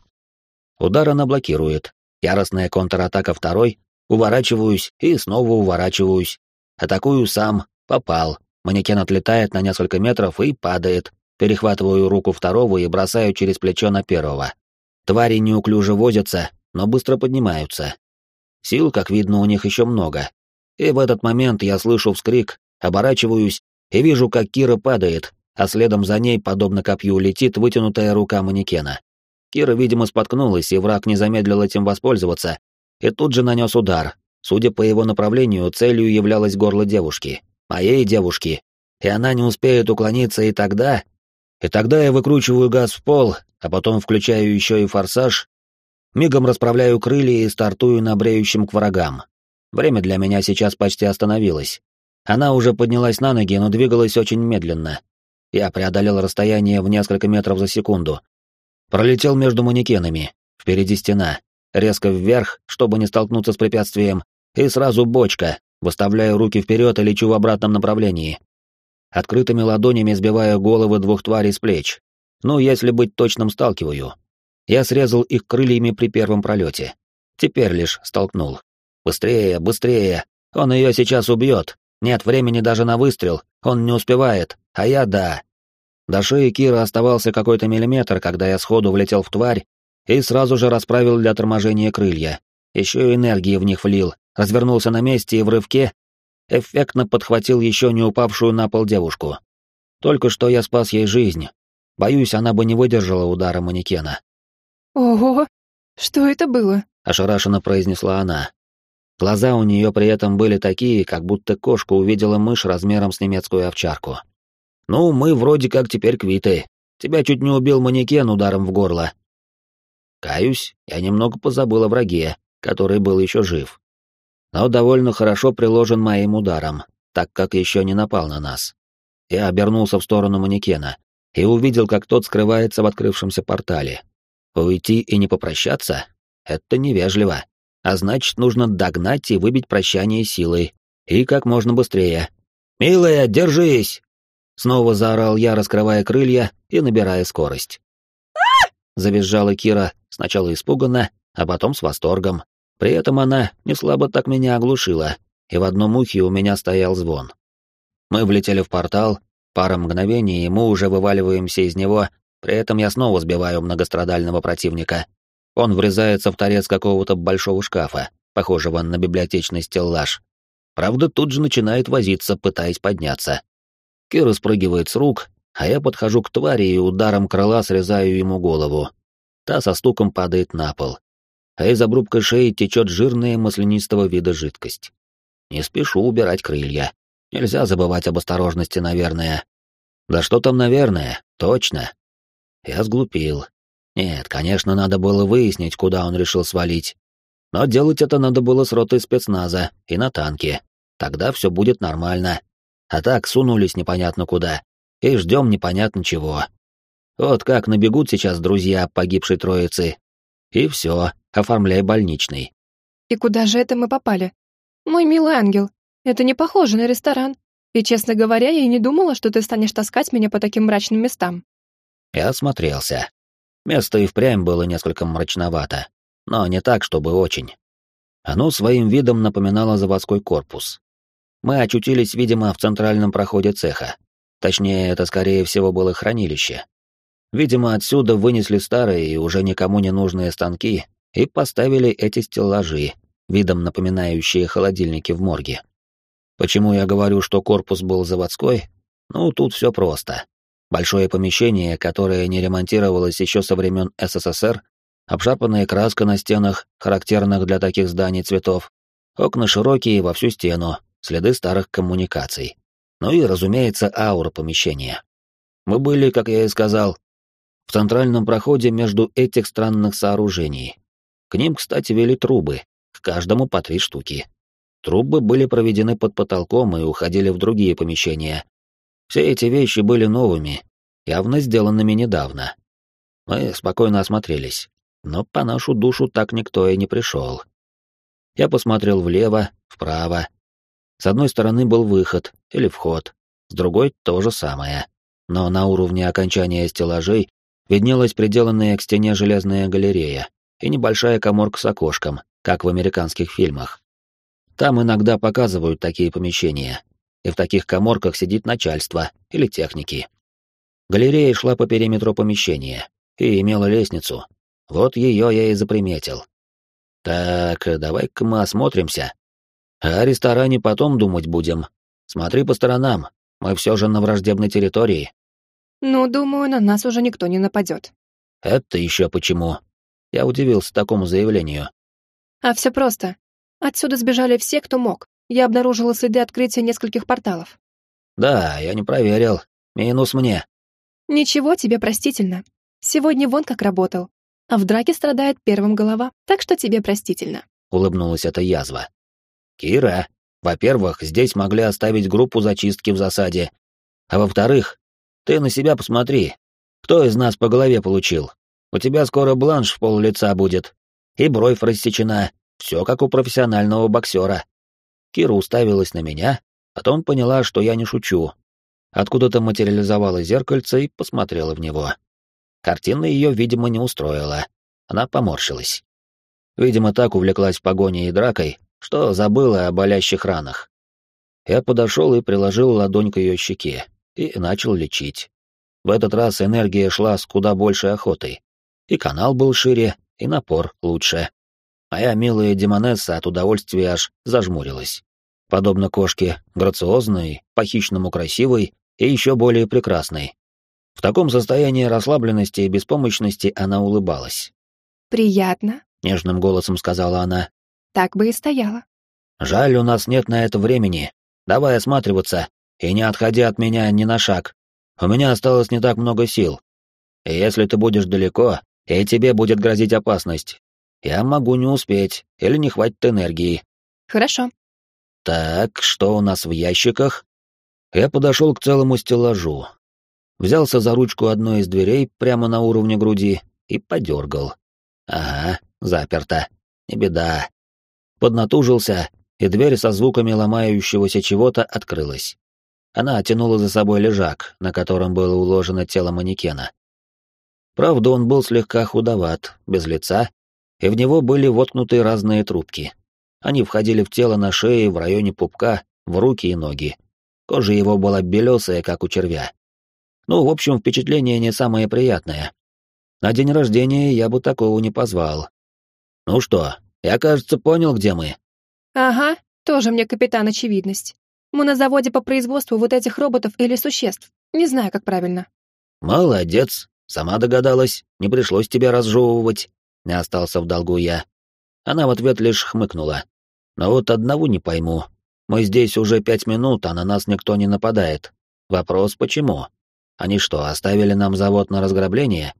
Удар она блокирует. Яростная контратака второй, уворачиваюсь и снова уворачиваюсь. Атакую сам, попал. Манекен отлетает на несколько метров и падает. Перехватываю руку второго и бросаю через плечо на первого. Твари неуклюже возятся, но быстро поднимаются. Сил, как видно, у них еще много. И в этот момент я слышу вскрик, оборачиваюсь и вижу, как Кира падает, а следом за ней, подобно копью, летит вытянутая рука манекена. Кира, видимо, споткнулась, и враг не замедлил этим воспользоваться, и тут же нанес удар. Судя по его направлению, целью являлось горло девушки, моей девушки, и она не успеет уклониться, и тогда... И тогда я выкручиваю газ в пол, а потом включаю еще и форсаж, Мигом расправляю крылья и стартую на бреющем к врагам. Время для меня сейчас почти остановилось. Она уже поднялась на ноги, но двигалась очень медленно. Я преодолел расстояние в несколько метров за секунду. Пролетел между манекенами. Впереди стена. Резко вверх, чтобы не столкнуться с препятствием. И сразу бочка. Выставляю руки вперед и лечу в обратном направлении. Открытыми ладонями сбиваю головы двух тварей с плеч. Ну, если быть точным, сталкиваю. Я срезал их крыльями при первом пролете. Теперь лишь столкнул. Быстрее, быстрее! Он ее сейчас убьет. Нет времени даже на выстрел, он не успевает, а я да. До шеи Кира оставался какой-то миллиметр, когда я сходу влетел в тварь и сразу же расправил для торможения крылья. Еще и энергии в них влил, развернулся на месте и в рывке эффектно подхватил еще не упавшую на пол девушку. Только что я спас ей жизнь. Боюсь, она бы не выдержала удара манекена. «Ого! Что это было?» — ошарашенно произнесла она. Глаза у нее при этом были такие, как будто кошка увидела мышь размером с немецкую овчарку. «Ну, мы вроде как теперь квиты. Тебя чуть не убил манекен ударом в горло». Каюсь, я немного позабыл о враге, который был еще жив. Но довольно хорошо приложен моим ударом, так как еще не напал на нас. Я обернулся в сторону манекена и увидел, как тот скрывается в открывшемся портале. Уйти и не попрощаться — это невежливо, а значит, нужно догнать и выбить прощание силой, и как можно быстрее. «Милая, держись!» Снова заорал я, раскрывая крылья и набирая скорость. Завизжала Кира, сначала испуганно, а потом с восторгом. При этом она не слабо так меня оглушила, и в одном ухе у меня стоял звон. Мы влетели в портал, пара мгновений, и мы уже вываливаемся из него, при этом я снова сбиваю многострадального противника. Он врезается в торец какого-то большого шкафа, похожего на библиотечный стеллаж. Правда, тут же начинает возиться, пытаясь подняться. Кира спрыгивает с рук, а я подхожу к твари и ударом крыла срезаю ему голову. Та со стуком падает на пол. А из обрубка шеи течет жирная маслянистого вида жидкость. Не спешу убирать крылья. Нельзя забывать об осторожности, наверное. Да что там, наверное, точно. Я сглупил. Нет, конечно, надо было выяснить, куда он решил свалить. Но делать это надо было с ротой спецназа и на танке. Тогда все будет нормально. А так сунулись непонятно куда. И ждем непонятно чего. Вот как набегут сейчас друзья погибшей троицы. И все, оформляй больничный. И куда же это мы попали? Мой милый ангел, это не похоже на ресторан. И, честно говоря, я и не думала, что ты станешь таскать меня по таким мрачным местам. Я осмотрелся. Место и впрямь было несколько мрачновато, но не так, чтобы очень. Оно своим видом напоминало заводской корпус. Мы очутились, видимо, в центральном проходе цеха. Точнее, это, скорее всего, было хранилище. Видимо, отсюда вынесли старые и уже никому не нужные станки и поставили эти стеллажи, видом напоминающие холодильники в морге. Почему я говорю, что корпус был заводской? Ну, тут все просто. Большое помещение, которое не ремонтировалось еще со времен СССР, обшарпанная краска на стенах, характерных для таких зданий цветов, окна широкие во всю стену, следы старых коммуникаций. Ну и, разумеется, аура помещения. Мы были, как я и сказал, в центральном проходе между этих странных сооружений. К ним, кстати, вели трубы, к каждому по три штуки. Трубы были проведены под потолком и уходили в другие помещения. Все эти вещи были новыми, явно сделанными недавно. Мы спокойно осмотрелись, но по нашу душу так никто и не пришел. Я посмотрел влево, вправо. С одной стороны был выход или вход, с другой — то же самое. Но на уровне окончания стеллажей виднелась приделанная к стене железная галерея и небольшая коморка с окошком, как в американских фильмах. Там иногда показывают такие помещения, и в таких коморках сидит начальство или техники. Галерея шла по периметру помещения и имела лестницу. Вот ее я и заприметил. Так, давай-ка мы осмотримся. О ресторане потом думать будем. Смотри по сторонам, мы все же на враждебной территории. Ну, думаю, на нас уже никто не нападет. Это еще почему? Я удивился такому заявлению. А все просто. Отсюда сбежали все, кто мог. Я обнаружила следы открытия нескольких порталов. Да, я не проверил. Минус мне. Ничего, тебе простительно. Сегодня вон как работал. А в драке страдает первым голова, так что тебе простительно. Улыбнулась эта язва. Кира, во-первых, здесь могли оставить группу зачистки в засаде. А во-вторых, ты на себя посмотри. Кто из нас по голове получил? У тебя скоро бланш в пол лица будет. И бровь рассечена, все как у профессионального боксера. Кира уставилась на меня, потом поняла, что я не шучу. Откуда-то материализовала зеркальце и посмотрела в него. Картина ее, видимо, не устроила. Она поморщилась. Видимо, так увлеклась погоней и дракой, что забыла о болящих ранах. Я подошел и приложил ладонь к ее щеке и начал лечить. В этот раз энергия шла с куда большей охотой. И канал был шире, и напор лучше. Моя милая демонесса от удовольствия аж зажмурилась. Подобно кошке, грациозной, по-хищному красивой и еще более прекрасной. В таком состоянии расслабленности и беспомощности она улыбалась. «Приятно», — нежным голосом сказала она. «Так бы и стояла». «Жаль, у нас нет на это времени. Давай осматриваться, и не отходи от меня ни на шаг. У меня осталось не так много сил. И если ты будешь далеко, и тебе будет грозить опасность, я могу не успеть или не хватит энергии. Хорошо. Так, что у нас в ящиках? Я подошел к целому стеллажу. Взялся за ручку одной из дверей прямо на уровне груди и подергал. Ага, заперто. Не беда. Поднатужился, и дверь со звуками ломающегося чего-то открылась. Она оттянула за собой лежак, на котором было уложено тело манекена. Правда, он был слегка худоват, без лица и в него были воткнуты разные трубки. Они входили в тело на шее, в районе пупка, в руки и ноги. Кожа его была белесая, как у червя. Ну, в общем, впечатление не самое приятное. На день рождения я бы такого не позвал. Ну что, я, кажется, понял, где мы. Ага, тоже мне капитан очевидность. Мы на заводе по производству вот этих роботов или существ. Не знаю, как правильно. Молодец. Сама догадалась, не пришлось тебя разжевывать. Не остался в долгу я. Она в ответ лишь хмыкнула. Но вот одного не пойму. Мы здесь уже пять минут, а на нас никто не нападает. Вопрос, почему? Они что, оставили нам завод на разграбление?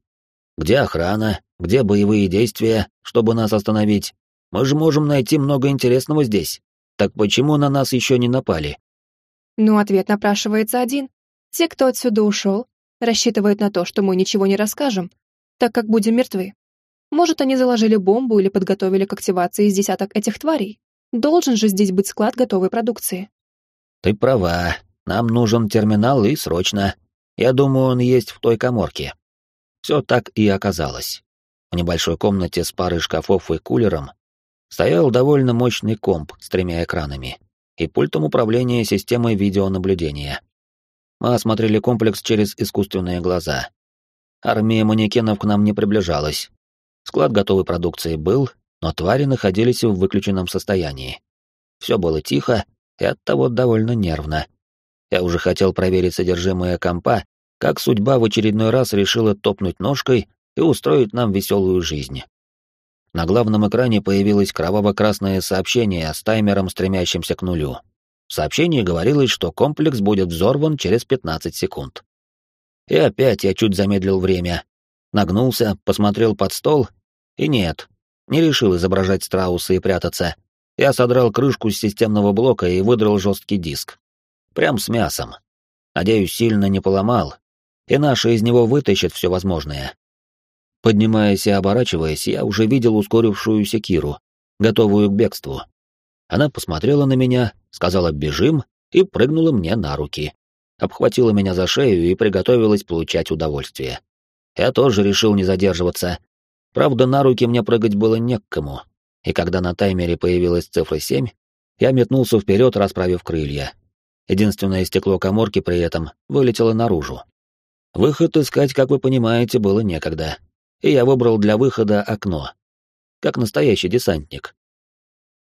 Где охрана? Где боевые действия, чтобы нас остановить? Мы же можем найти много интересного здесь. Так почему на нас еще не напали? Ну, ответ напрашивается один. Те, кто отсюда ушел, рассчитывают на то, что мы ничего не расскажем, так как будем мертвы. Может, они заложили бомбу или подготовили к активации из десяток этих тварей. Должен же здесь быть склад готовой продукции. Ты права. Нам нужен терминал и срочно. Я думаю, он есть в той коморке. Все так и оказалось. В небольшой комнате с парой шкафов и кулером стоял довольно мощный комп с тремя экранами и пультом управления системой видеонаблюдения. Мы осмотрели комплекс через искусственные глаза. Армия манекенов к нам не приближалась, Склад готовой продукции был, но твари находились в выключенном состоянии. Все было тихо и оттого довольно нервно. Я уже хотел проверить содержимое компа, как судьба в очередной раз решила топнуть ножкой и устроить нам веселую жизнь. На главном экране появилось кроваво-красное сообщение с таймером, стремящимся к нулю. В сообщении говорилось, что комплекс будет взорван через 15 секунд. И опять я чуть замедлил время, нагнулся, посмотрел под стол, и нет, не решил изображать страуса и прятаться. Я содрал крышку с системного блока и выдрал жесткий диск. Прям с мясом. Надеюсь, сильно не поломал, и наши из него вытащат все возможное. Поднимаясь и оборачиваясь, я уже видел ускорившуюся Киру, готовую к бегству. Она посмотрела на меня, сказала «бежим» и прыгнула мне на руки. Обхватила меня за шею и приготовилась получать удовольствие. Я тоже решил не задерживаться. Правда, на руки мне прыгать было не к кому. И когда на таймере появилась цифра 7, я метнулся вперед, расправив крылья. Единственное стекло коморки при этом вылетело наружу. Выход искать, как вы понимаете, было некогда. И я выбрал для выхода окно. Как настоящий десантник.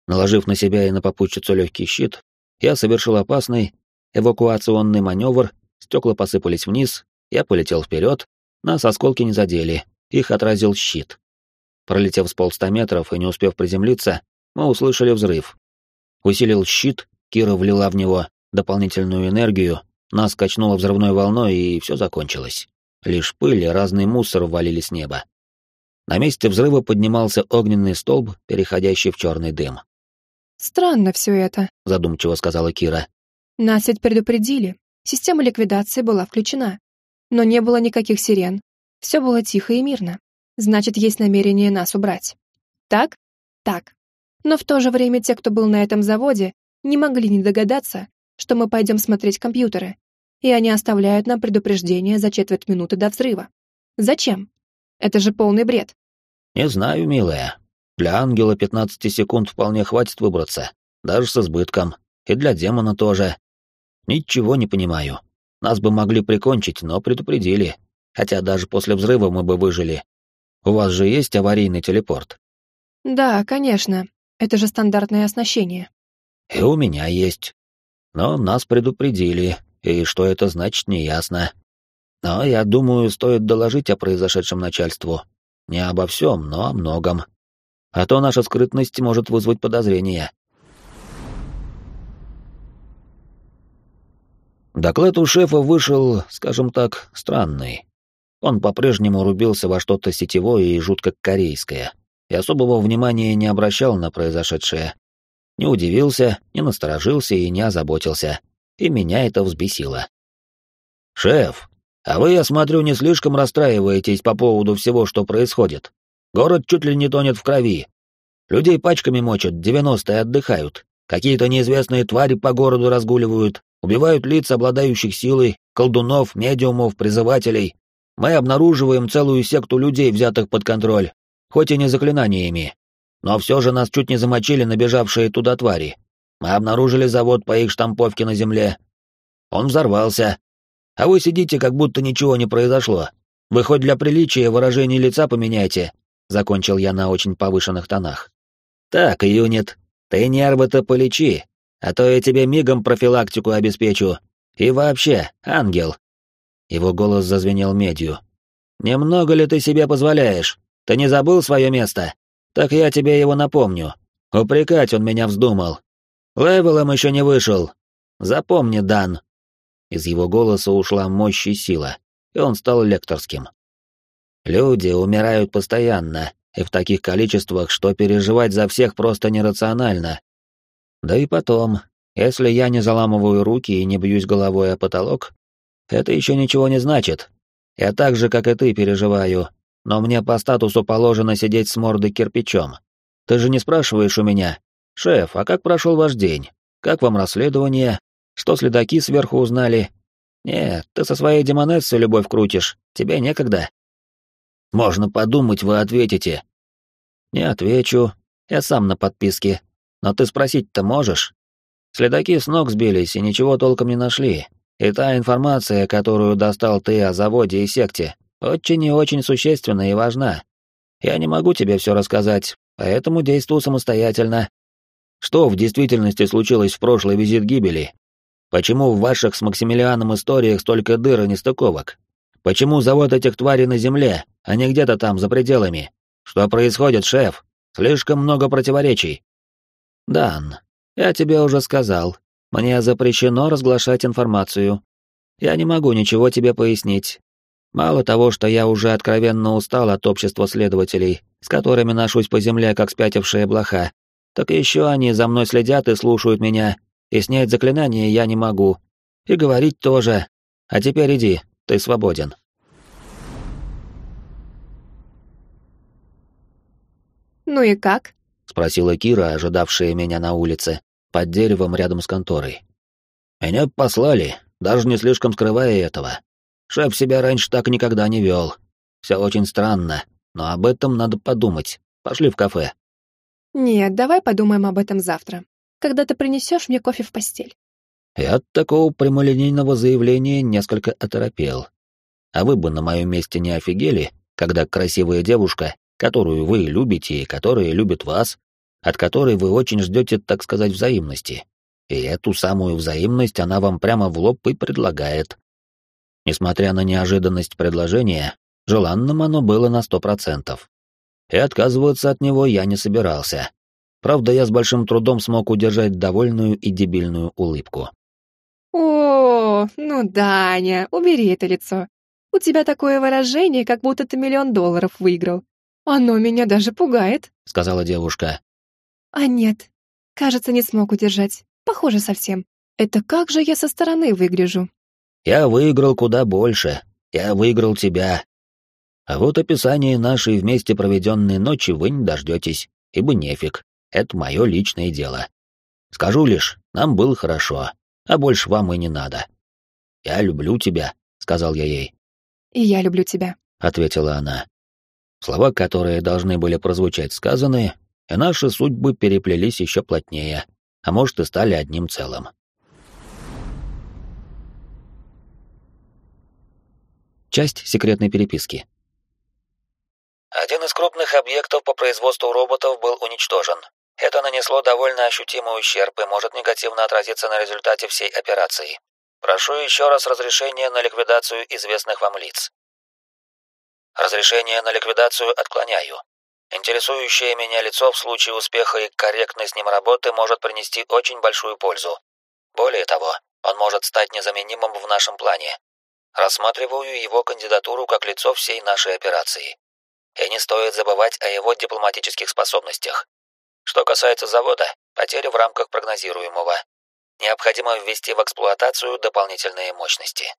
Наложив на себя и на попутчицу легкий щит, я совершил опасный эвакуационный маневр, стекла посыпались вниз, я полетел вперед, нас осколки не задели, их отразил щит. Пролетев с полста метров и не успев приземлиться, мы услышали взрыв. Усилил щит, Кира влила в него дополнительную энергию, нас качнуло взрывной волной, и все закончилось. Лишь пыль и разный мусор валили с неба. На месте взрыва поднимался огненный столб, переходящий в черный дым. «Странно все это», — задумчиво сказала Кира. «Нас ведь предупредили. Система ликвидации была включена но не было никаких сирен. Все было тихо и мирно. Значит, есть намерение нас убрать. Так? Так. Но в то же время те, кто был на этом заводе, не могли не догадаться, что мы пойдем смотреть компьютеры, и они оставляют нам предупреждение за четверть минуты до взрыва. Зачем? Это же полный бред. Не знаю, милая. Для ангела 15 секунд вполне хватит выбраться, даже с избытком. И для демона тоже. Ничего не понимаю. Нас бы могли прикончить, но предупредили. Хотя даже после взрыва мы бы выжили. У вас же есть аварийный телепорт? Да, конечно. Это же стандартное оснащение. И у меня есть. Но нас предупредили, и что это значит, неясно. Но я думаю, стоит доложить о произошедшем начальству. Не обо всем, но о многом. А то наша скрытность может вызвать подозрения. Доклад у шефа вышел, скажем так, странный. Он по-прежнему рубился во что-то сетевое и жутко корейское, и особого внимания не обращал на произошедшее. Не удивился, не насторожился и не озаботился, и меня это взбесило. «Шеф, а вы, я смотрю, не слишком расстраиваетесь по поводу всего, что происходит. Город чуть ли не тонет в крови. Людей пачками мочат, девяностые отдыхают. Какие-то неизвестные твари по городу разгуливают, убивают лиц, обладающих силой, колдунов, медиумов, призывателей. Мы обнаруживаем целую секту людей, взятых под контроль, хоть и не заклинаниями. Но все же нас чуть не замочили набежавшие туда твари. Мы обнаружили завод по их штамповке на земле. Он взорвался, а вы сидите, как будто ничего не произошло. Вы хоть для приличия выражение лица поменяйте, закончил я на очень повышенных тонах. Так, юнит, ты нервы-то полечи, а то я тебе мигом профилактику обеспечу. И вообще, ангел. Его голос зазвенел медью. Немного ли ты себе позволяешь? Ты не забыл свое место? Так я тебе его напомню. Упрекать он меня вздумал. Левелом еще не вышел. Запомни, Дан, из его голоса ушла мощь и сила, и он стал лекторским. Люди умирают постоянно, и в таких количествах, что переживать за всех просто нерационально. Да и потом, если я не заламываю руки и не бьюсь головой о потолок, это еще ничего не значит. Я так же, как и ты, переживаю, но мне по статусу положено сидеть с мордой кирпичом. Ты же не спрашиваешь у меня, «Шеф, а как прошел ваш день? Как вам расследование? Что следаки сверху узнали? Нет, ты со своей демонессой любовь крутишь, тебе некогда. Можно подумать, вы ответите. Не отвечу, я сам на подписке. Но ты спросить-то можешь? Следаки с ног сбились и ничего толком не нашли. И та информация, которую достал ты о заводе и секте, очень и очень существенна и важна. Я не могу тебе все рассказать, поэтому действую самостоятельно. Что в действительности случилось в прошлый визит гибели, Почему в ваших с Максимилианом историях столько дыр и нестыковок? Почему завод этих тварей на земле, а не где-то там за пределами? Что происходит, шеф? Слишком много противоречий. Дан, я тебе уже сказал. Мне запрещено разглашать информацию. Я не могу ничего тебе пояснить. Мало того, что я уже откровенно устал от общества следователей, с которыми ношусь по земле, как спятившая блоха, так еще они за мной следят и слушают меня, и снять заклинание я не могу. И говорить тоже. А теперь иди, ты свободен. «Ну и как?» — спросила Кира, ожидавшая меня на улице, под деревом рядом с конторой. «Меня послали, даже не слишком скрывая этого. Шеф себя раньше так никогда не вел. Все очень странно, но об этом надо подумать. Пошли в кафе». «Нет, давай подумаем об этом завтра когда ты принесешь мне кофе в постель. Я от такого прямолинейного заявления несколько оторопел. А вы бы на моем месте не офигели, когда красивая девушка, которую вы любите и которая любит вас, от которой вы очень ждете, так сказать, взаимности. И эту самую взаимность она вам прямо в лоб и предлагает. Несмотря на неожиданность предложения, желанным оно было на сто процентов. И отказываться от него я не собирался. Правда, я с большим трудом смог удержать довольную и дебильную улыбку. «О, ну, Даня, убери это лицо. У тебя такое выражение, как будто ты миллион долларов выиграл. Оно меня даже пугает», — сказала девушка. «А нет, кажется, не смог удержать. Похоже совсем. Это как же я со стороны выгляжу?» «Я выиграл куда больше. Я выиграл тебя. А вот описание нашей вместе проведенной ночи вы не дождетесь, ибо нефиг это мое личное дело. Скажу лишь, нам было хорошо, а больше вам и не надо. Я люблю тебя, сказал я ей. И я люблю тебя, ответила она. Слова, которые должны были прозвучать, сказаны, и наши судьбы переплелись еще плотнее, а может и стали одним целым. Часть секретной переписки. Один из крупных объектов по производству роботов был уничтожен. Это нанесло довольно ощутимый ущерб и может негативно отразиться на результате всей операции. Прошу еще раз разрешения на ликвидацию известных вам лиц. Разрешение на ликвидацию отклоняю. Интересующее меня лицо в случае успеха и корректной с ним работы может принести очень большую пользу. Более того, он может стать незаменимым в нашем плане. Рассматриваю его кандидатуру как лицо всей нашей операции. И не стоит забывать о его дипломатических способностях. Что касается завода, потери в рамках прогнозируемого. Необходимо ввести в эксплуатацию дополнительные мощности.